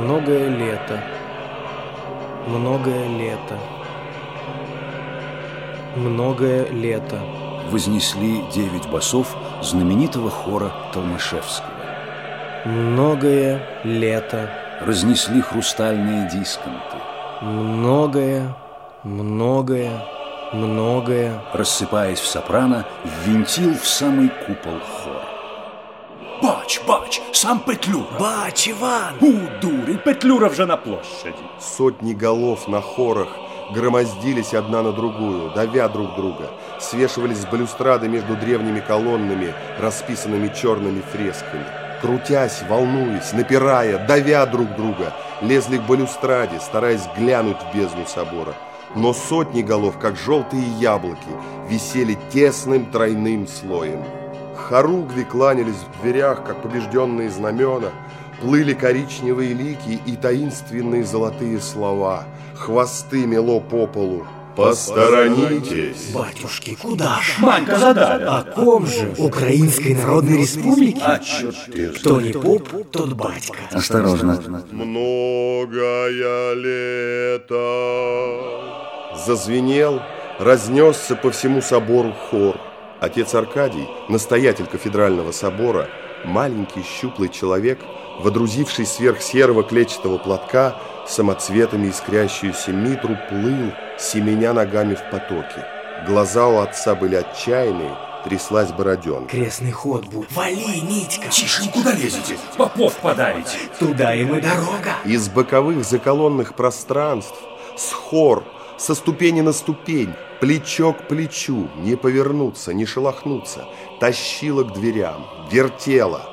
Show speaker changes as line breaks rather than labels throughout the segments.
Многое лето, многое лето, многое лето.
Вознесли девять басов знаменитого хора Толмашевского.
Многое лето,
Разнесли хрустальные дисконты.
многое, многое, многое.
Рассыпаясь в сопрано, ввинтил в самый купол хор.
Бач, бач, сам Петлюра.
Бач, Иван!
У, дурень, Петлюра вже на площади.
Сотни голов на хорах громоздились одна на другую, давя друг друга, свешивались с балюстрады между древними колоннами, расписанными черными фресками. Крутясь, волнуясь, напирая, давя друг друга, лезли к балюстраде, стараясь глянуть в бездну собора. Но сотни голов, как желтые яблоки, висели тесным тройным слоем. Хоругви кланялись в дверях, как побежденные знамена, плыли коричневые лики и таинственные золотые слова, хвосты мело по полу. «Посторонитесь!»
Батюшки, куда ж?
Манька задавит.
О ком же? Украинской Народной Республики?
А черт.
Кто не поп, тот батька.
Осторожно.
Многое лето Зазвенел, разнесся по всему собору хор. Отец Аркадий, настоятель кафедрального собора, маленький щуплый человек, водрузивший сверх серого клетчатого платка самоцветами искрящуюся митру, плыл, семеня ногами в потоке. Глаза у отца были отчаянные, тряслась бороденка.
Крестный ход будет. Вали, Митька!
Тише, куда лезете? Попов подарите.
Туда им и дорога.
Из боковых заколонных пространств, с хор, со ступени на ступень, плечо к плечу, не повернуться, не шелохнуться, тащила к дверям, вертела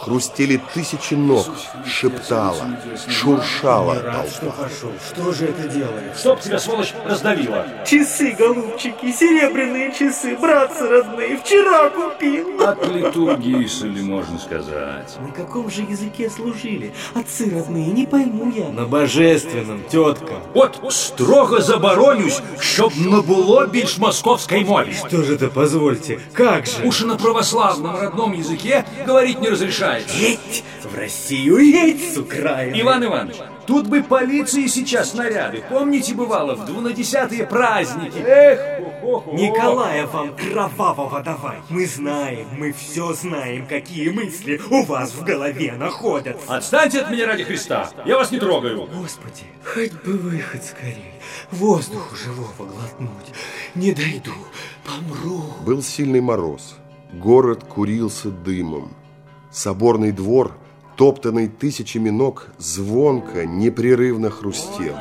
Хрустели тысячи ног, шептала, шуршала толпа.
пошел. Что же это делает?
Чтоб тебя, сволочь, раздавила.
Часы, голубчики, серебряные часы, братцы родные, вчера купил.
От литургии, ли можно сказать.
На каком же языке служили? Отцы родные, не пойму я.
На божественном, тетка.
От строго заборонюсь, щоб не було більш московської мові.
Что же это, позвольте, как же?
Уж и на православном родном языке говорить не разрешается.
Едь в Россию, едь с Украины.
Иван Иванович, тут бы полиции сейчас наряды. Помните, бывало, в двунадесятые праздники? Эх.
Николая вам кровавого давай. Мы знаем, мы все знаем, какие мысли у вас в голове находятся.
Отстаньте от меня ради Христа. Я вас не трогаю.
Господи, хоть бы выход скорее. Воздуху живого глотнуть. Не дойду, помру.
Был сильный мороз. Город курился дымом. Соборный двор, топтанный тысячами ног, звонко, непрерывно хрустел.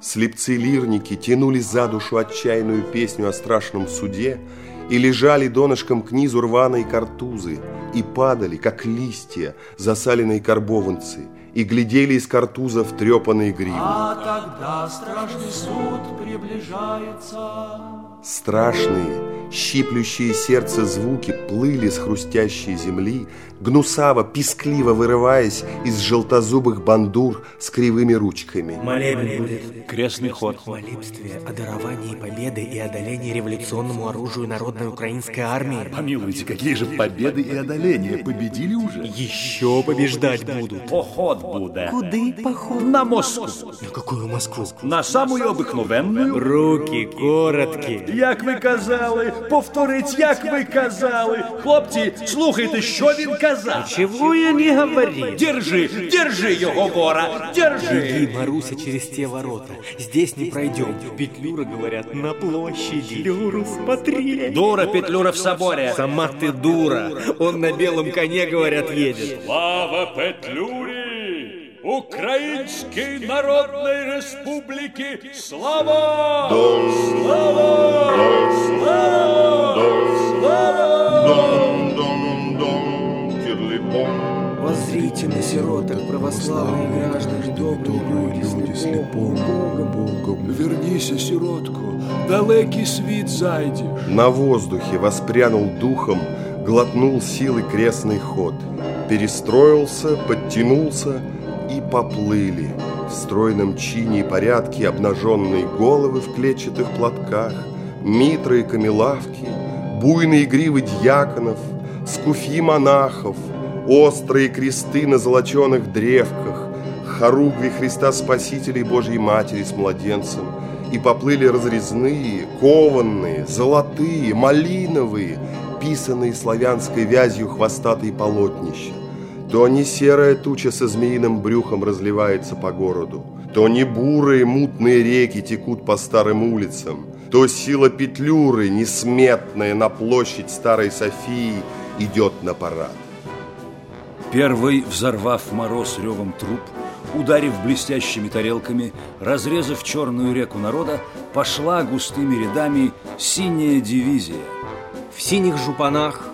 Слепцы-лирники тянули за душу отчаянную песню о страшном суде и лежали донышком к низу рваные картузы и падали, как листья, засаленные карбованцы, и глядели из картузов трепанные гривы.
А тогда страшный суд приближается.
Страшные, щиплющие сердце звуки плыли с хрустящей земли, гнусаво, пискливо вырываясь из желтозубых бандур с кривыми ручками.
Молебен будет.
Крестный ход.
В молитве о даровании победы и одолении революционному оружию народной украинской армии.
Помилуйте, какие же победы и одоления. Победили уже?
Еще побеждать будут.
Поход буде.
Куды поход?
На Москву.
На какую Москву?
На самую обикновенную.
Руки короткие.
Як ви казали, повторить, як ви казали. Хлопці, слухайте, що він казав
Чего я не говорил?
Держи, держи його гора, держи.
Беги, Маруся, через те ворота. Здесь не пройдем. Петлюра, говорят, на площади. Петлюру смотри.
Дура Петлюра в соборе.
Сама ты дура. Он на белом коне, говорят, едет.
Слава Петлюрі! Українській Народної Республіки! Слава! Слава!
Воззрите На сироток, православные граждане, добрые люди, слепом, Богом.
Вернися, сиротку, далекий світ зайдеш.
На воздухе воспрянул духом, глотнул силы крестный ход. Перестроился, подтянулся и поплыли. В стройном чине и порядке обнаженные головы в клетчатых платках, митры и камелавки, буйные гривы дьяконов, скуфьи монахов, острые кресты на золоченых древках, хоругви Христа Спасителя и Божьей Матери с младенцем, и поплыли разрезные, кованные, золотые, малиновые, писанные славянской вязью хвостатые полотнища. То не серая туча со змеиным брюхом разливается по городу, то не бурые мутные реки текут по старым улицам, то сила петлюры, несметная на площадь Старой Софии, идет на парад.
Первый, взорвав мороз ревом труп, ударив блестящими тарелками, разрезав черную реку народа, пошла густыми рядами синяя дивизия.
В синих жупанах,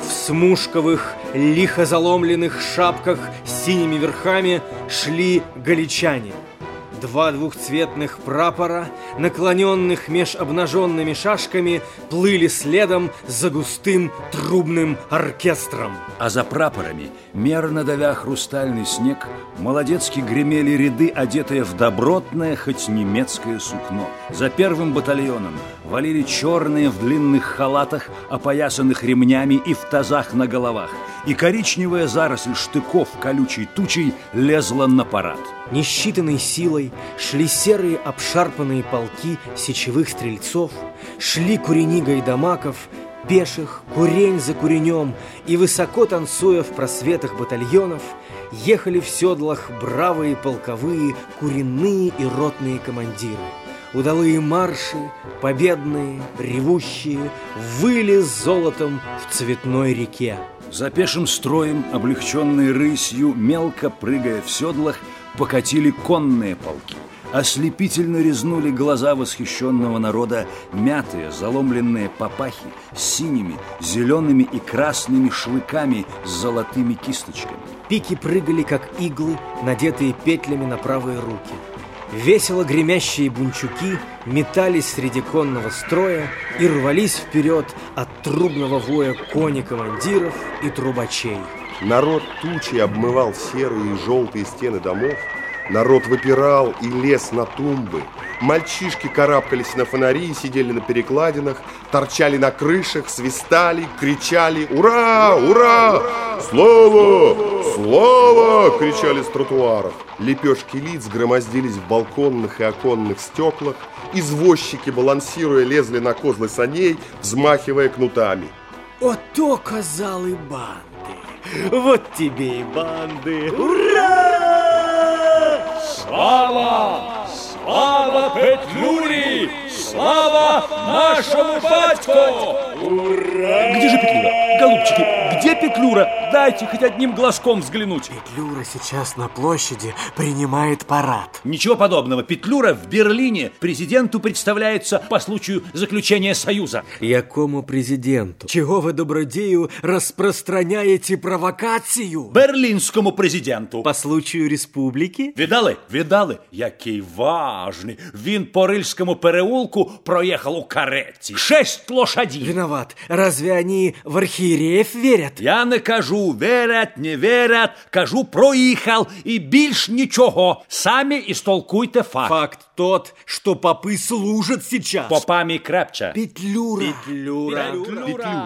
в смушковых, лихо заломленных шапках с синими верхами шли галичане – Два двухцветных прапора, наклоненных меж обнаженными шашками, плыли следом за густым трубным оркестром.
А за прапорами, мерно давя хрустальный снег, молодецки гремели ряды, одетые в добротное, хоть немецкое сукно. За первым батальоном валили черные в длинных халатах, опоясанных ремнями и в тазах на головах, и коричневая заросль штыков колючей тучей лезла на парад.
Несчитанной силой шли серые обшарпанные полки сечевых стрельцов, шли куренига и дамаков, пеших, курень за куренем, и высоко танцуя в просветах батальонов, ехали в седлах бравые полковые, куренные и ротные командиры. Удалые марши, победные, ревущие, выли золотом в цветной реке.
За пешим строем, облегченной рысью, мелко прыгая в седлах, покатили конные полки. Ослепительно резнули глаза восхищенного народа мятые, заломленные папахи с синими, зелеными и красными шлыками с золотыми кисточками.
Пики прыгали, как иглы, надетые петлями на правые руки. Весело гремящие бунчуки метались среди конного строя и рвались вперед от трубного воя кони командиров и трубачей.
Народ тучи обмывал серые и желтые стены домов, Народ выпирал и лез на тумбы. Мальчишки карабкались на фонари и сидели на перекладинах, торчали на крышах, свистали, кричали «Ура! Ура! Слава! Слава!» кричали с тротуаров. Лепешки лиц громоздились в балконных и оконных стеклах. Извозчики, балансируя, лезли на козлы саней, взмахивая кнутами.
Ото казали банды! Вот тебе и банды! Ура!
Слава! Слава Петлюри! Слава нашему батьку! Ура!
Где же Петлюра? Голубчики, где Петлюра? Дайте хоть одним глазком взглянуть.
Петлюра сейчас на площади принимает парад.
Ничего подобного. Петлюра в Берлине президенту представляется по случаю заключения союза.
Якому президенту? Чего вы, добродею, распространяете провокацию?
Берлинскому президенту.
По случаю республики?
Видали? Видали? Який важний. Він по Рильському переулку проехал у кареті. Шесть лошадей.
Виноват. Разве они в архиереев верят?
Я не кажу, верять, не верять. Кажу, проїхав і більш нічого. Самі істолкуйте факт.
Факт тот, что попы служат сейчас.
Попами крепче.
Петлюра.
Петлюра.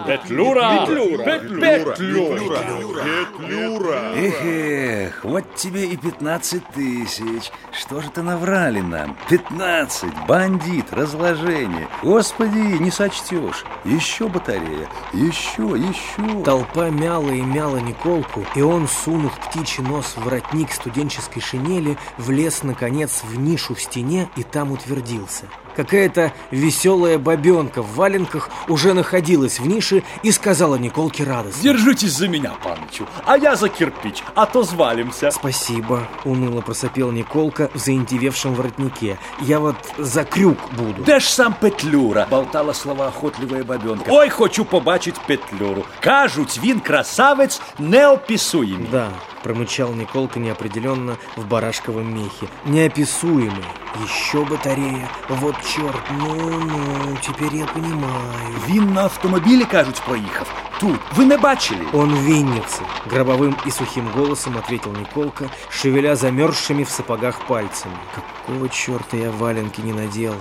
Петлюра.
Петлюра.
Петлюра. Петлюра.
Эх, эх, вот тебе и 15 тысяч. Что же ты наврали нам? 15, бандит, разложение. Господи, не сочтешь. Еще батарея, еще, еще.
Толпа мяла и мяла Николку, и он, сунув птичий нос в воротник студенческой шинели, влез, наконец, в нишу в стене и там утвердился. Какая-то веселая бабенка в валенках уже находилась в нише и сказала Николке радостно.
Держитесь за меня, панычу, а я за кирпич, а то свалимся.
Спасибо, уныло просопел Николка в заиндевевшем воротнике. Я вот за крюк буду.
Де ж сам Петлюра? Болтала словоохотливая бабенка. Ой, хочу побачить Петлюру. Кажуть, він красавець неописуємий.
Да, промычал Николка неопределенно в барашковом мехе. Неописуемый. Еще батарея. Вот черт, ну-ну, теперь я понимаю.
Він на автомобілі, кажуть, проїхав. Тут. Ви не бачили?
Он в Виннице, гробовым и сухим голосом ответил Николка, шевеля замерзшими в сапогах пальцами. Какого черта я валенки не надел?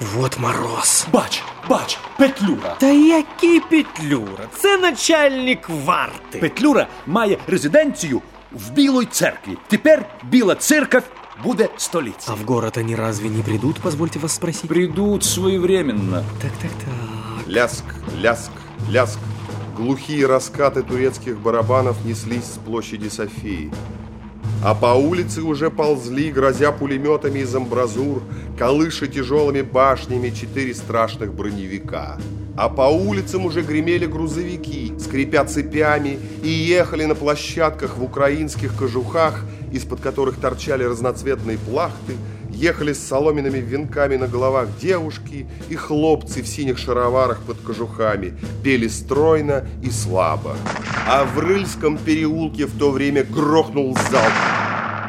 Вот мороз.
Бач, бач, Петлюра.
Та який Петлюра? Це начальник варти.
Петлюра має резиденцію в Білій церкві. Тепер Біла церковь буде столицей.
А в город они разве не придут, позвольте вас спросить?
Придут своевременно.
Так, так, так.
Ляск, ляск, ляск. Глухие раскаты турецких барабанов неслись с площади Софии. А по улице уже ползли, грозя пулеметами из амбразур, колыша тяжелыми башнями четыре страшных броневика. А по улицам уже гремели грузовики, скрипя цепями, и ехали на площадках в украинских кожухах, из-под которых торчали разноцветные плахты, ехали с соломенными венками на головах девушки и хлопцы в синих шароварах под кожухами, пели стройно и слабо. А в Рыльском переулке в то время грохнул залп.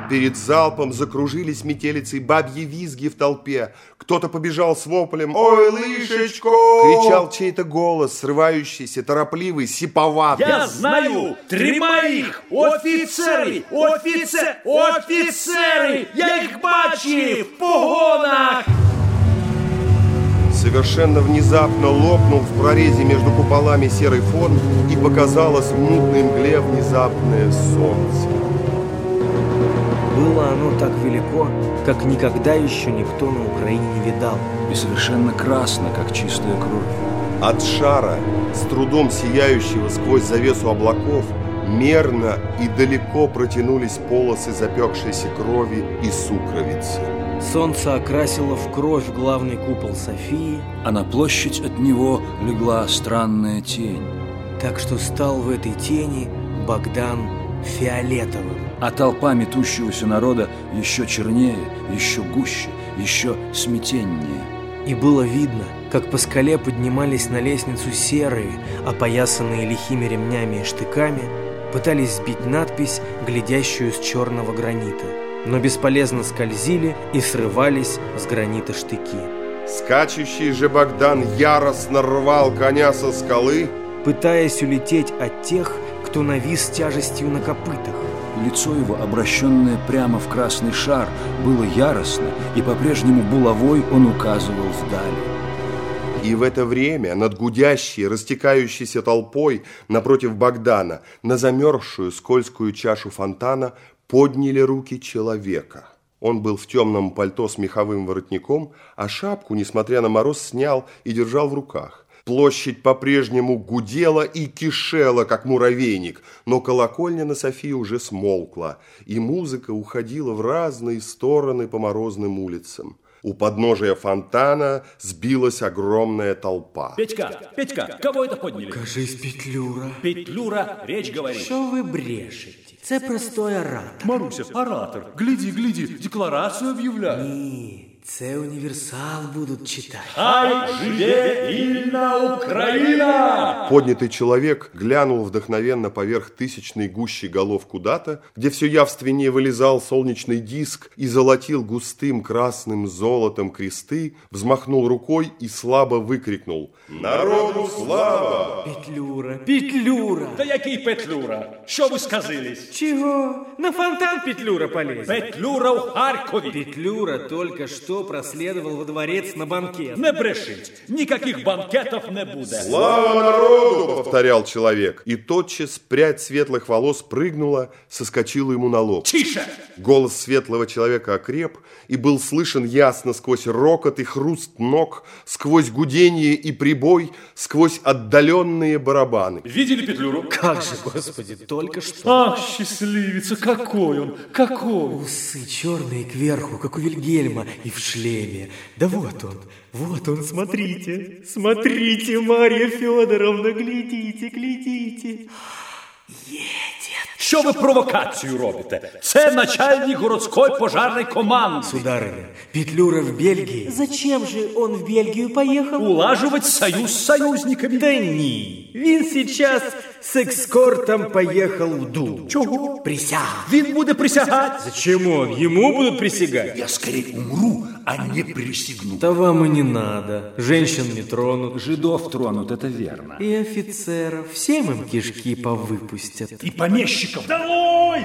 Перед залпом закружились метелицей бабьи визги в толпе. Кто-то побежал с воплем «Ой, лышечко!» Кричал чей-то голос, срывающийся, торопливый, сиповатый.
Я знаю! Тримай їх! Офіцери! Офіцер! Офіцери! Я їх бачив! В погонах!
Совершенно внезапно лопнул в прорезе между куполами серый фон и показалось в мутной мгле внезапное солнце.
Было оно так велико, как никогда еще никто на Украине не видал.
И совершенно красно, как чистая кровь.
От шара, с трудом сияющего сквозь завесу облаков, мерно и далеко протянулись полосы запекшейся крови и сукровицы.
Солнце окрасило в кровь главный купол Софии,
А на площадь от него легла странная тень.
так что стал в этой тени Богдан фиолетовым.
А толпа метущегося народа еще чернее, еще гуще, еще смятеннее.
И было видно, как по скале поднимались на лестницу серые, опоясанные лихими ремнями и штыками, пытались сбить надпись, глядящую с черного гранита, но бесполезно скользили и срывались с гранита штыки.
Скачущий же Богдан яростно рвал коня со скалы,
Пытаясь улететь от тех, кто навис тяжестью на копытах.
Лицо его, обращенное прямо в красный шар, было яростно, и по-прежнему булавой он указывал вдали.
И в это время над гудящей, растекающейся толпой напротив Богдана на замерзшую скользкую чашу фонтана подняли руки человека. Он был в темном пальто с меховым воротником, а шапку, несмотря на мороз, снял и держал в руках. Площадь по-прежнему гудела и кишела, как муравейник, но колокольня на Софии уже смолкла, и музыка уходила в разные стороны по морозным улицам. У подножия фонтана сбилась огромная толпа.
Петька, Петька, кого это подняли?
Кажись, Петлюра.
Петлюра, речь говорит.
Що ви брешете? Це простой оратор.
Маруся, оратор, гляди, гляди, декларацію об'являє.
Ні, це універсал будуть читати.
Хай живе вільна Україна!
Поднятый человек глянул вдохновенно поверх тысячной гущи голов куда-то, где все явственнее вылезал солнечный диск и золотил густым красным золотом кресты, взмахнул рукой и слабо выкрикнул «Народу слава!»
Петлюра, Петлюра.
Та який Петлюра? Що ви сказились?
Чего? На фонтан Петлюра полез.
Петлюра в Харкові.
Петлюра только что проследовал во дворец на банкет.
Не брешіть, ніяких банкетів не буде.
«Слава народу!» – повторял человек. И тотчас прядь светлых волос прыгнула, соскочила ему на лоб.
Тише!
Голос светлого человека окреп и был слышен ясно сквозь рокот и хруст ног, сквозь гудение и прибой, сквозь отдаленные барабаны.
Видели Петлюру?
Как же, господи, только что.
Ах, счастливица, какой он, какой!
Усы черные кверху, как у Вильгельма, и в шлеме. Да вот он, вот он, смотрите, смотрите, Марья Федоровна, глядите, глядите.
Що ви провокацію робите? Це начальник городської пожарної команди.
Сударыня, Петлюра в Бельгии.
Зачем же он в Бельгию поехал?
Улаживать союз з союзниками.
Да ні, він сейчас с экскортом поехал в Дуб.
Чого?
Присяга.
Він буде присягати.
Зачем он? Ему будут присягать?
Я скорее умру, а не присягну.
Да вам и не надо. Женщин не тронут.
Жидов тронут, это верно.
И офицеров. Всем им кишки повыпустят.
И помещиков. Долой!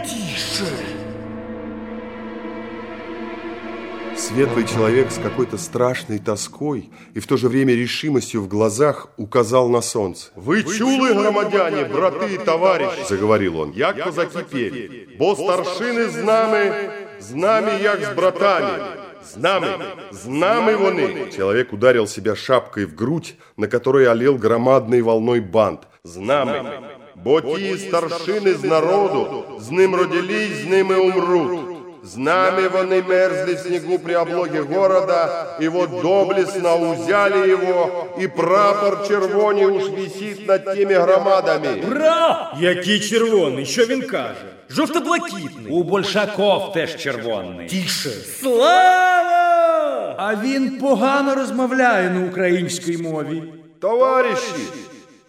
Светлый человек с какой-то страшной тоской и в то же время решимостью в глазах указал на солнце.
«Вы чулы, громадяне, браты и товарищи!» – заговорил он. «Як козаки пели, бо старшины з нами, з нами як з братами, з нами, з нами вони!»
Человек ударил себя шапкой в грудь, на которой олел громадной волной бант.
«З нами, бо ті старшини з народу, з ним родились, з ними умрут!» З нами вони мерзли в снегу при облоге города, и вот доблестно узяли его, и прапор червоний уж висит над теми громадами.
Ура! Який червоний, що він каже? Жовто-блакитний.
У большаков теж червоний.
Тише. Слава!
А він погано розмовляє на українській мові.
Товарищи,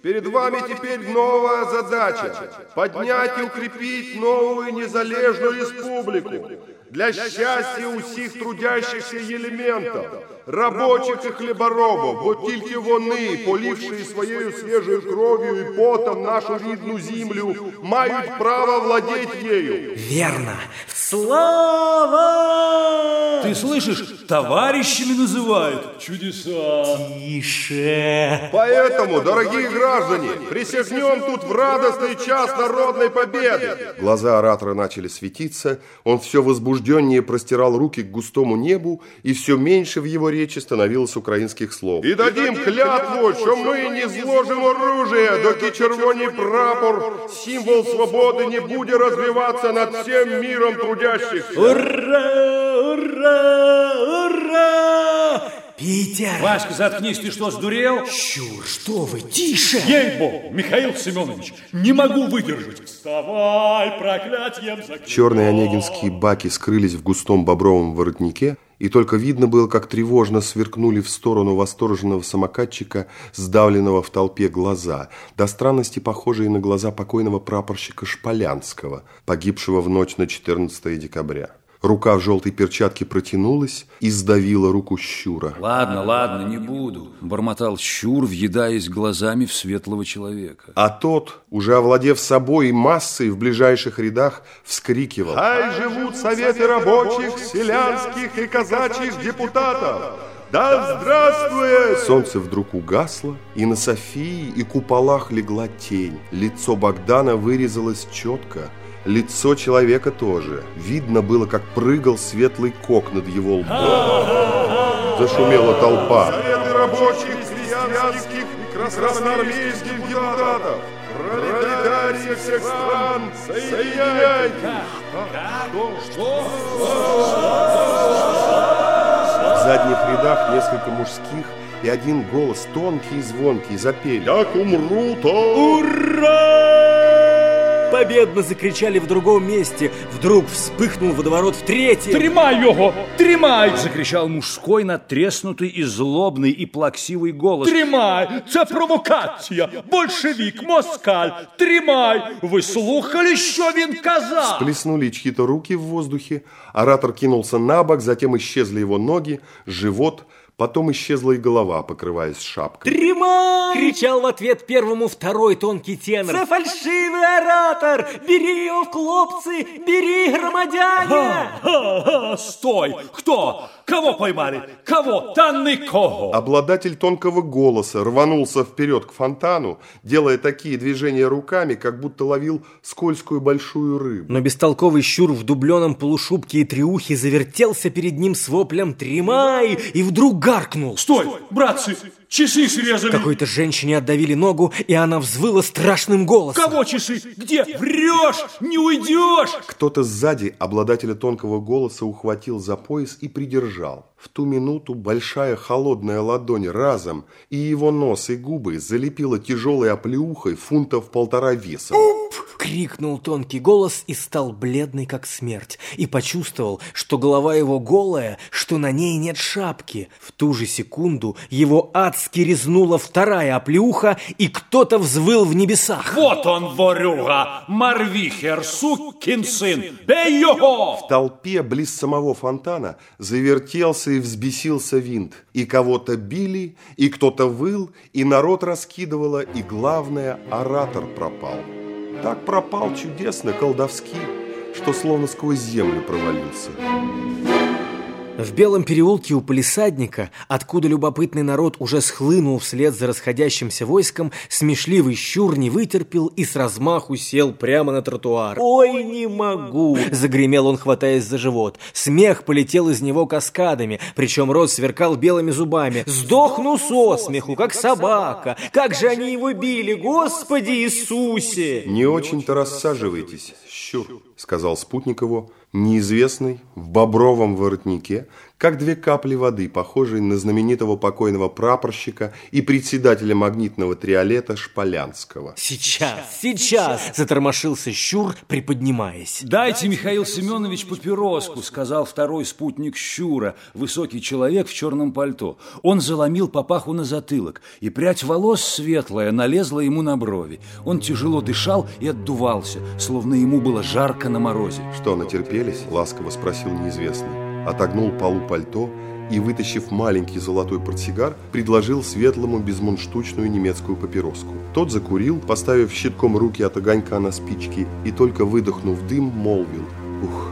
перед вами теперь новая задача – поднять и укрепить новую незалежную республику для счастья усіх трудящихся елементів, рабочих і хліборобів, бо тільки вони, полівши своєю свіжою кров'ю і потом нашу рідну землю, мають право владеть ею.
Верно.
Слава!
Ты слышишь? Товарищами называют. Чудеса.
Тише.
Поэтому, дорогие граждане, присягнем тут в радостный час народной победы.
Глаза оратора начали светиться, он все возбужденнее простирал руки к густому небу, и все меньше в его речи становилось украинских слов.
І дадим клятву, що ми не зложимо оружие, доки червоний прапор, символ свободи, не буде розвиватися над всім миром трудящихся.
Ура! Ура! Ура!
Питер!
Васька, заткнись, ты что, сдурел?
Чур, что вы, тише!
Ей-богу, Михаил Семенович, не могу выдержать. Вставай, проклятием закрыл.
Черные онегинские баки скрылись в густом бобровом воротнике, и только видно было, как тревожно сверкнули в сторону восторженного самокатчика, сдавленного в толпе глаза, до странности похожие на глаза покойного прапорщика Шполянского, погибшего в ночь на 14 декабря. Рука в желтой перчатке протянулась и сдавила руку Щура.
Ладно, ладно, не буду, бормотал Щур, въедаясь глазами в светлого человека.
А тот, уже овладев собой и массой в ближайших рядах, вскрикивал.
Хай живут советы рабочих, селянских и казачьих депутатов! Да здравствует!
Солнце вдруг угасло, и на Софии и куполах легла тень. Лицо Богдана вырезалось четко, лицо человека тоже. Видно было, как прыгал светлый кок над его лбом. Зашумела толпа.
Советы рабочих, крестьянских и красноармейских депутатов! Пролетарии всех стран, соединяйтесь!
В задних рядах несколько мужских и один голос, тонкий и звонкий, запели.
Як умру, то...
Победно закричали в другом месте. Вдруг вспыхнул водоворот в третьем.
Тримай его! Тримай!
Закричал мужской, натреснутый и злобный и плаксивый голос.
Тримай! Це провокація! Большевик, москаль! Тримай! Ви слухали, що він казав?
Плеснули чьи-то руки в воздухе, оратор кинулся на бок, затем исчезли его ноги, живот, потом исчезла и голова, покрываясь шапкой.
Тримай! Кричал в ответ первому второй тонкий тенор. За фальшивый оратор! Бери его в клопцы! Бери, громадяне!
Ха-ха, Стой! Кто? Кого поймали? Кого? Та никого!
Обладатель тонкого голоса рванулся вперед к фонтану, делая такие движения руками, как будто ловил скользкую большую рыбу.
Но бестолковый щур в дубленом полушубке и триухе завертелся перед ним с воплем «Тримай!» и вдруг гаркнул.
Стой! Братцы, часы срезали!
Какой-то женщине отдавили ногу, и она взвыла страшным голосом.
Кого часы? Где? Врешь! Не уйдешь!
Кто-то сзади обладателя тонкого голоса ухватил за пояс и придержал. В ту минуту большая холодная ладонь разом, и его нос и губы залепила тяжелой оплеухой фунтов полтора веса.
Крикнул тонкий голос и стал бледный, как смерть, и почувствовал, что голова его голая, что на ней нет шапки. В ту же секунду его адски резнула вторая оплеуха, и кто-то взвыл в небесах.
Вот он, ворюга! Марвихер, сукин сын! Бей его!
В толпе близ самого фонтана завертелся и взбесился винт. И кого-то били, и кто-то выл, и народ раскидывало, и главное, оратор пропал. Так пропал чудесно, колдовски, что словно сквозь землю провалился.
В Белом переулке у полисадника, откуда любопытный народ уже схлынул вслед за расходящимся войском, смешливый щур не вытерпел и с размаху сел прямо на тротуар. «Ой, не могу!» – загремел он, хватаясь за живот. Смех полетел из него каскадами, причем рот сверкал белыми зубами. «Сдохну со смеху, как собака! Как же они его били, Господи Иисусе!»
«Не очень-то рассаживайтесь, щур», – сказал Спутникову, неизвестный, в бобровом воротнике, как две капли воды, похожие на знаменитого покойного прапорщика и председателя магнитного триолета Шполянского.
«Сейчас, сейчас!» – затормошился Щур, приподнимаясь.
«Дайте, Михаил Семенович, папироску», – сказал второй спутник Щура, высокий человек в черном пальто. Он заломил папаху на затылок, и прядь волос светлая налезла ему на брови. Он тяжело дышал и отдувался, словно ему было жарко на морозе.
«Что, натерпелись?» – ласково спросил неизвестный отогнул полу пальто и, вытащив маленький золотой портсигар, предложил светлому безмунштучную немецкую папироску. Тот закурил, поставив щитком руки от огонька на спички, и только выдохнув дым, молвил «Ух,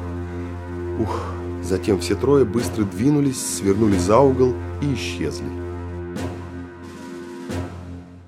ух». Затем все трое быстро двинулись, свернули за угол и исчезли.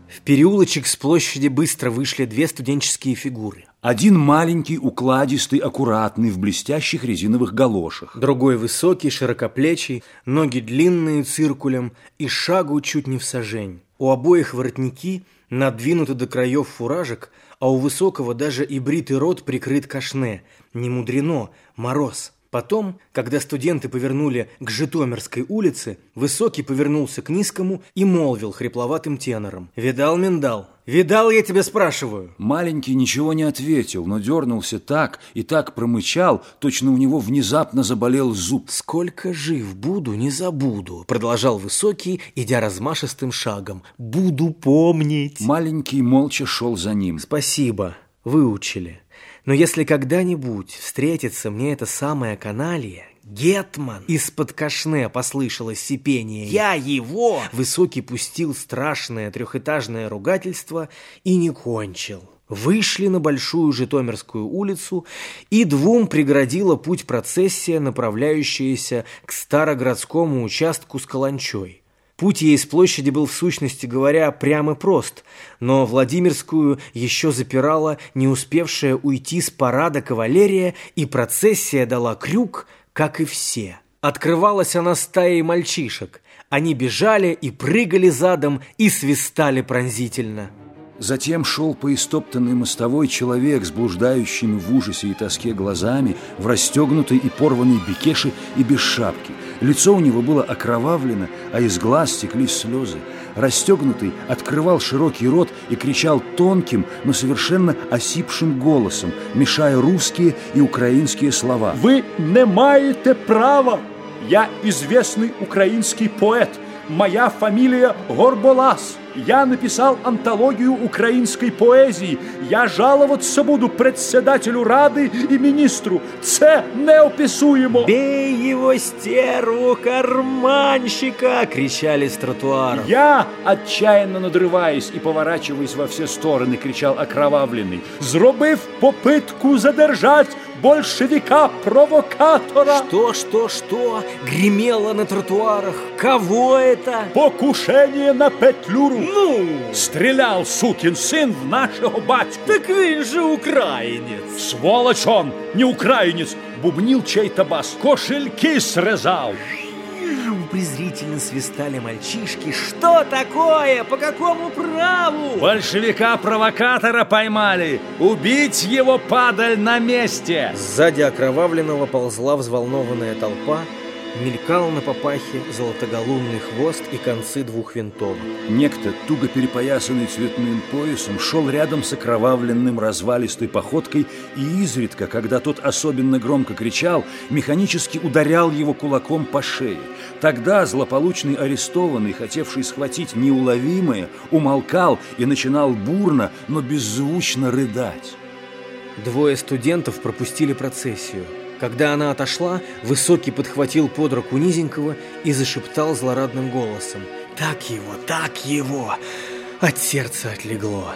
В переулочек с площади быстро вышли две студенческие фигуры.
Один маленький, укладистый, аккуратный, в блестящих резиновых галошах.
Другой высокий, широкоплечий, ноги длинные циркулем и шагу чуть не в сажень. У обоих воротники надвинуты до краев фуражек, а у высокого даже и бритый рот прикрыт кашне. Не мудрено, мороз. Потом, когда студенты повернули к Житомирской улице, Высокий повернулся к Низкому и молвил хрипловатым тенором. «Видал, миндал? Видал, я тебя спрашиваю?»
Маленький ничего не ответил, но дернулся так и так промычал, точно у него внезапно заболел зуб.
«Сколько жив буду, не забуду», — продолжал Высокий, идя размашистым шагом. «Буду помнить».
Маленький молча шел за ним.
«Спасибо, выучили». Но если когда-нибудь встретится мне эта самая каналья, Гетман! Из-под кашне послышалось сипение. Я его! Высокий пустил страшное трехэтажное ругательство и не кончил. Вышли на Большую Житомирскую улицу, и двум преградила путь процессия, направляющаяся к Староградскому участку с Каланчой. Путь ей с площади был в сущности говоря прям и прост, но Владимирскую еще запирала не успевшая уйти с парада кавалерия, и процессия дала крюк, как и все. Открывалась она стаей мальчишек. Они бежали и прыгали задом и свистали пронзительно.
Затем шел по истоптанной мостовой человек с блуждающими в ужасе и тоске глазами, в расстегнутой и порванной бекеши и без шапки. Лицо у него было окровавлено, а из глаз текли слезы. Расстегнутый открывал широкий рот и кричал тонким, но совершенно осипшим голосом, мешая русские и украинские слова.
«Вы не маете права! Я известный украинский поэт. Моя фамилия Горболас!» Я написал антологию украинской поезии. Я жаловаться буду председателю Ради і міністру. Це неописуемо.
«Бей его, стерву, карманщика!» – кричали с тротуара.
Я, отчаянно надрываясь и поворачиваясь во все стороны, кричал окровавленный, зробив попытку задержать большевика-провокатора.
Что, что, что? Гремело на тротуарах. Кого это?
Покушение на Петлюру.
Ну?
Стрелял сукин сын в нашего батьку.
Так він же украинец.
Сволочь он, не украинец. Бубнил чей-то бас, кошельки срезал.
Презрительно свистали мальчишки. Что такое? По какому праву?
Большевика-провокатора поймали. Убить его, падаль, на месте.
Сзади окровавленного ползла взволнованная толпа, Мелькал на папахе золотоголунный хвост и концы двух винтовок.
Некто, туго перепоясанный цветным поясом, шел рядом с окровавленным развалистой походкой и изредка, когда тот особенно громко кричал, механически ударял его кулаком по шее. Тогда злополучный арестованный, хотевший схватить неуловимое, умолкал и начинал бурно, но беззвучно рыдать.
Двое студентов пропустили процессию. Когда она отошла, Высокий подхватил под руку Низенького и зашептал злорадным голосом. «Так его, так его!» От сердца отлегло.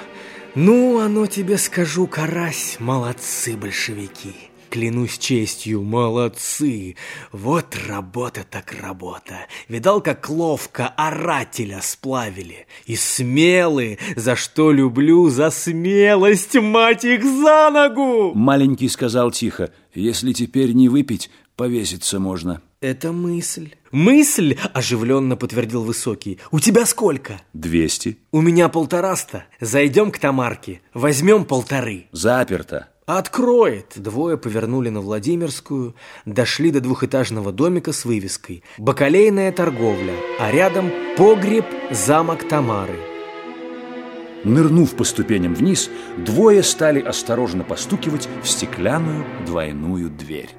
«Ну, оно тебе скажу, карась, молодцы большевики!» Клянусь честью, молодцы. Вот работа так работа. Видал, как ловко орателя сплавили. И смелые, за что люблю, за смелость, мать их, за ногу!
Маленький сказал тихо, если теперь не выпить, повеситься можно.
Это мысль. Мысль, оживленно подтвердил Высокий. У тебя сколько?
Двести.
У меня полтораста. Зайдем к Тамарке. Возьмем полторы.
Заперто.
Откроет! Двое повернули на Владимирскую, дошли до двухэтажного домика с вывеской «Бакалейная торговля», а рядом «Погреб, замок Тамары».
Нырнув по ступеням вниз, двое стали осторожно постукивать в стеклянную двойную дверь.